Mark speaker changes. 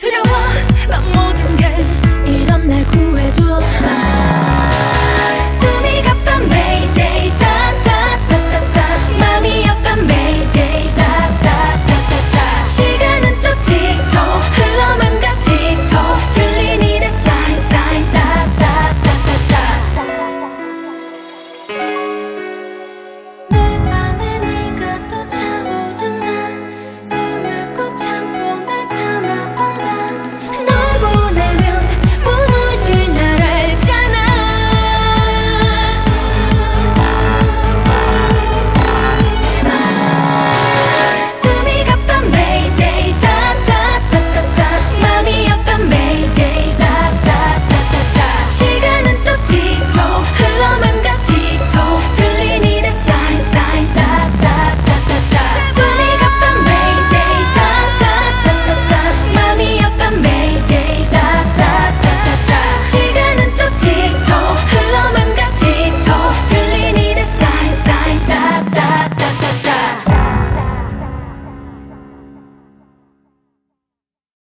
Speaker 1: to know